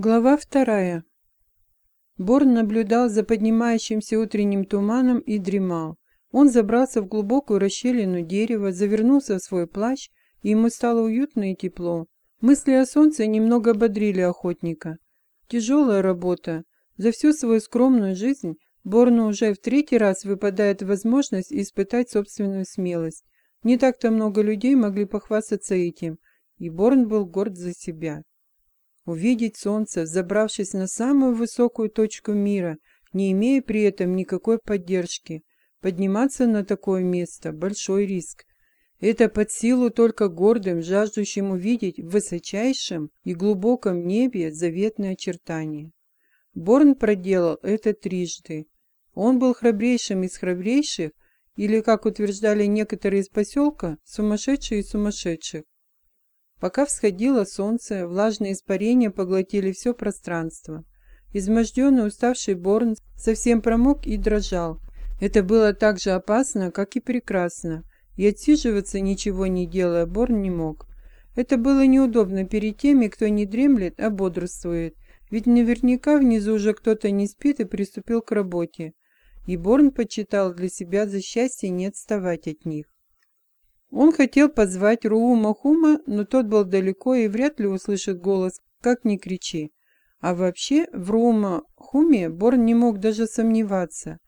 Глава вторая. Борн наблюдал за поднимающимся утренним туманом и дремал. Он забрался в глубокую расщелину дерева, завернулся в свой плащ, и ему стало уютно и тепло. Мысли о солнце немного ободрили охотника. Тяжелая работа. За всю свою скромную жизнь Борну уже в третий раз выпадает возможность испытать собственную смелость. Не так-то много людей могли похвастаться этим, и Борн был горд за себя. Увидеть солнце, забравшись на самую высокую точку мира, не имея при этом никакой поддержки. Подниматься на такое место – большой риск. Это под силу только гордым, жаждущим увидеть в высочайшем и глубоком небе заветные очертания. Борн проделал это трижды. Он был храбрейшим из храбрейших, или, как утверждали некоторые из поселка, сумасшедший из сумасшедших. Пока всходило солнце, влажные испарения поглотили все пространство. Изможденный, уставший Борн совсем промок и дрожал. Это было так же опасно, как и прекрасно. И отсиживаться, ничего не делая, Борн не мог. Это было неудобно перед теми, кто не дремлет, а бодрствует. Ведь наверняка внизу уже кто-то не спит и приступил к работе. И Борн почитал для себя за счастье не отставать от них. Он хотел позвать Руума Хума, но тот был далеко и вряд ли услышит голос, как ни кричи. А вообще, в Руума Хуме Борн не мог даже сомневаться.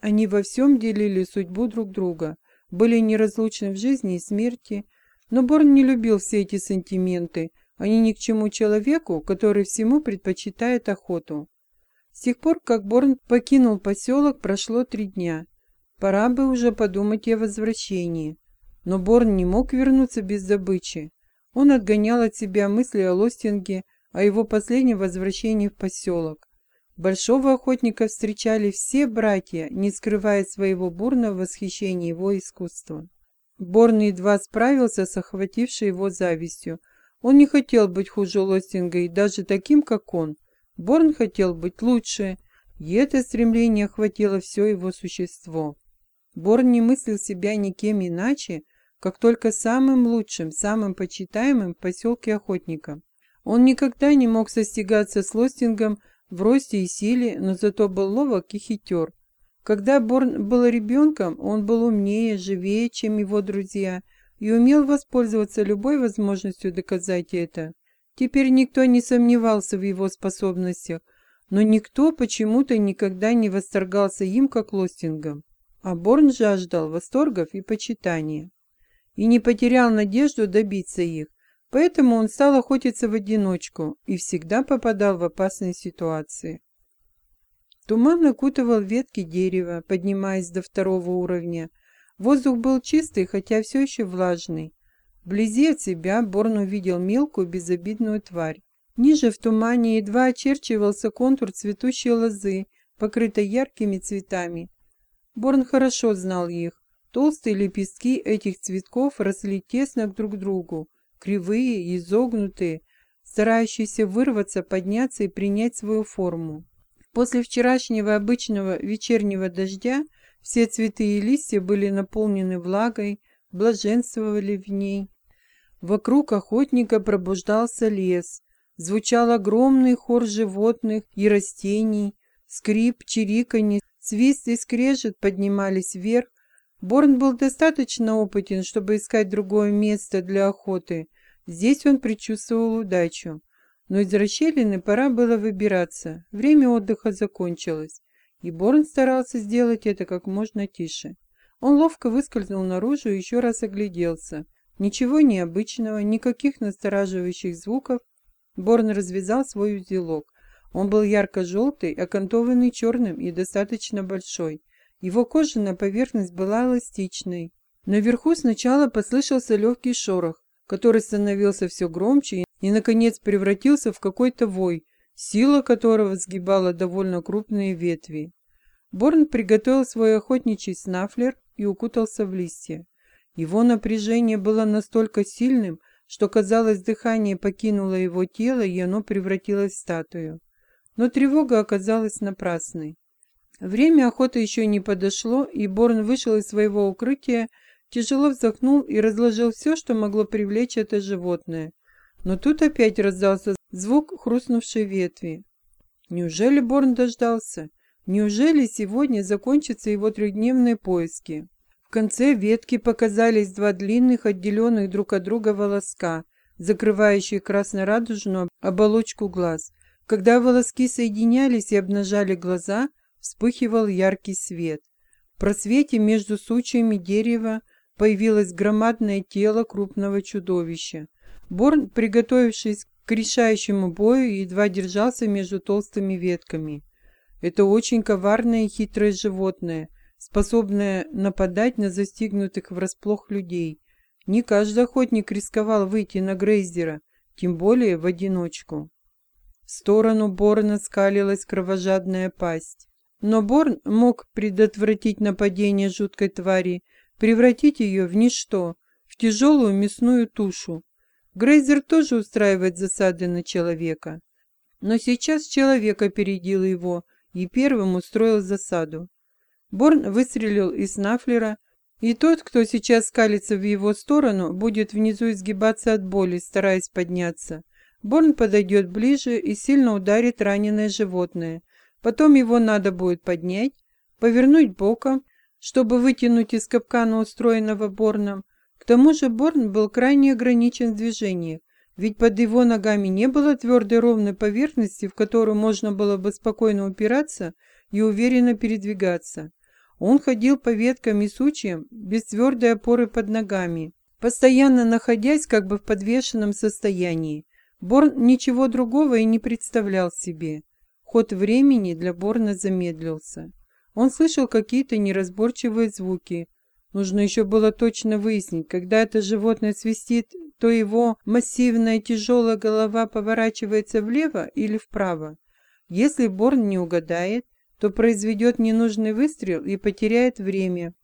Они во всем делили судьбу друг друга, были неразлучны в жизни и смерти, но Борн не любил все эти сантименты, они ни к чему человеку, который всему предпочитает охоту. С тех пор, как Борн покинул поселок, прошло три дня. Пора бы уже подумать о возвращении. Но Борн не мог вернуться без добычи. Он отгонял от себя мысли о Лостинге, о его последнем возвращении в поселок. Большого охотника встречали все братья, не скрывая своего бурного восхищения его искусством. Борн едва справился с охватившей его завистью. Он не хотел быть хуже Лостинга и даже таким, как он. Борн хотел быть лучше, и это стремление охватило все его существо. Борн не мыслил себя никем иначе, как только самым лучшим, самым почитаемым в поселке охотником. Он никогда не мог состигаться с Лостингом в росте и силе, но зато был ловок и хитер. Когда Борн был ребенком, он был умнее, живее, чем его друзья, и умел воспользоваться любой возможностью доказать это. Теперь никто не сомневался в его способностях, но никто почему-то никогда не восторгался им, как Лостингом. А Борн жаждал восторгов и почитания и не потерял надежду добиться их, поэтому он стал охотиться в одиночку и всегда попадал в опасные ситуации. Туман окутывал ветки дерева, поднимаясь до второго уровня. Воздух был чистый, хотя все еще влажный. Вблизи от себя Борн увидел мелкую безобидную тварь. Ниже в тумане едва очерчивался контур цветущей лозы, покрытой яркими цветами. Борн хорошо знал их. Толстые лепестки этих цветков росли тесно друг к другу, кривые, изогнутые, старающиеся вырваться, подняться и принять свою форму. После вчерашнего обычного вечернего дождя все цветы и листья были наполнены влагой, блаженствовали в ней. Вокруг охотника пробуждался лес, звучал огромный хор животных и растений, скрип, чириканье, свист и скрежет поднимались вверх, Борн был достаточно опытен, чтобы искать другое место для охоты. Здесь он предчувствовал удачу. Но из расщелины пора было выбираться. Время отдыха закончилось. И Борн старался сделать это как можно тише. Он ловко выскользнул наружу и еще раз огляделся. Ничего необычного, никаких настораживающих звуков. Борн развязал свой узелок. Он был ярко-желтый, окантованный черным и достаточно большой. Его кожаная поверхность была эластичной. Наверху сначала послышался легкий шорох, который становился все громче и, наконец, превратился в какой-то вой, сила которого сгибала довольно крупные ветви. Борн приготовил свой охотничий снафлер и укутался в листья. Его напряжение было настолько сильным, что, казалось, дыхание покинуло его тело, и оно превратилось в статую. Но тревога оказалась напрасной. Время охоты еще не подошло, и Борн вышел из своего укрытия, тяжело вздохнул и разложил все, что могло привлечь это животное. Но тут опять раздался звук хрустнувшей ветви. Неужели Борн дождался? Неужели сегодня закончатся его трехдневные поиски? В конце ветки показались два длинных, отделенных друг от друга волоска, закрывающие красно-радужную оболочку глаз. Когда волоски соединялись и обнажали глаза, вспыхивал яркий свет. В просвете между сучьями дерева появилось громадное тело крупного чудовища. Борн, приготовившись к решающему бою, едва держался между толстыми ветками. Это очень коварное и хитрое животное, способное нападать на застигнутых врасплох людей. Не каждый охотник рисковал выйти на Грейзера, тем более в одиночку. В сторону Борна скалилась кровожадная пасть. Но Борн мог предотвратить нападение жуткой твари, превратить ее в ничто, в тяжелую мясную тушу. Грейзер тоже устраивает засады на человека. Но сейчас человек опередил его и первым устроил засаду. Борн выстрелил из Нафлера, и тот, кто сейчас скалится в его сторону, будет внизу изгибаться от боли, стараясь подняться. Борн подойдет ближе и сильно ударит раненое животное. Потом его надо будет поднять, повернуть боком, чтобы вытянуть из капкана, устроенного Борном. К тому же Борн был крайне ограничен в движениях, ведь под его ногами не было твердой ровной поверхности, в которую можно было бы спокойно упираться и уверенно передвигаться. Он ходил по веткам и сучьям без твердой опоры под ногами, постоянно находясь как бы в подвешенном состоянии. Борн ничего другого и не представлял себе. Ход времени для Борна замедлился. Он слышал какие-то неразборчивые звуки. Нужно еще было точно выяснить, когда это животное свистит, то его массивная тяжелая голова поворачивается влево или вправо. Если Борн не угадает, то произведет ненужный выстрел и потеряет время.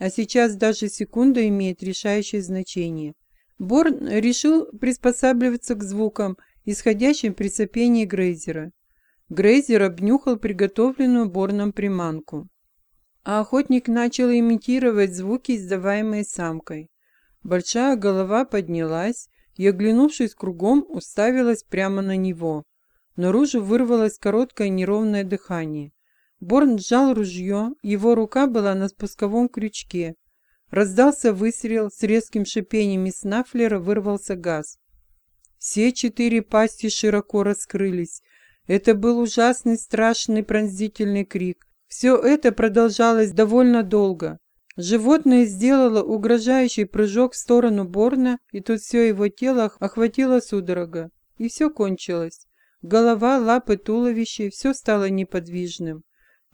А сейчас даже секунда имеет решающее значение. Борн решил приспосабливаться к звукам, исходящим при сопении Грейзера. Грейзер обнюхал приготовленную Борном приманку. А охотник начал имитировать звуки, издаваемые самкой. Большая голова поднялась и, оглянувшись кругом, уставилась прямо на него. Наружу вырвалось короткое неровное дыхание. Борн сжал ружье, его рука была на спусковом крючке. Раздался выстрел, с резким шипением из нафлера вырвался газ. Все четыре пасти широко раскрылись. Это был ужасный, страшный, пронзительный крик. Все это продолжалось довольно долго. Животное сделало угрожающий прыжок в сторону Борна, и тут все его тело охватило судорога. И все кончилось. Голова, лапы, туловище – все стало неподвижным.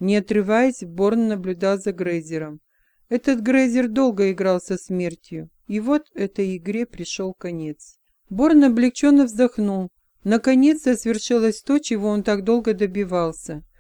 Не отрываясь, Борн наблюдал за Грейзером. Этот Грейзер долго играл со смертью, и вот этой игре пришел конец. Борн облегченно вздохнул. Наконец-то свершилось то, чего он так долго добивался.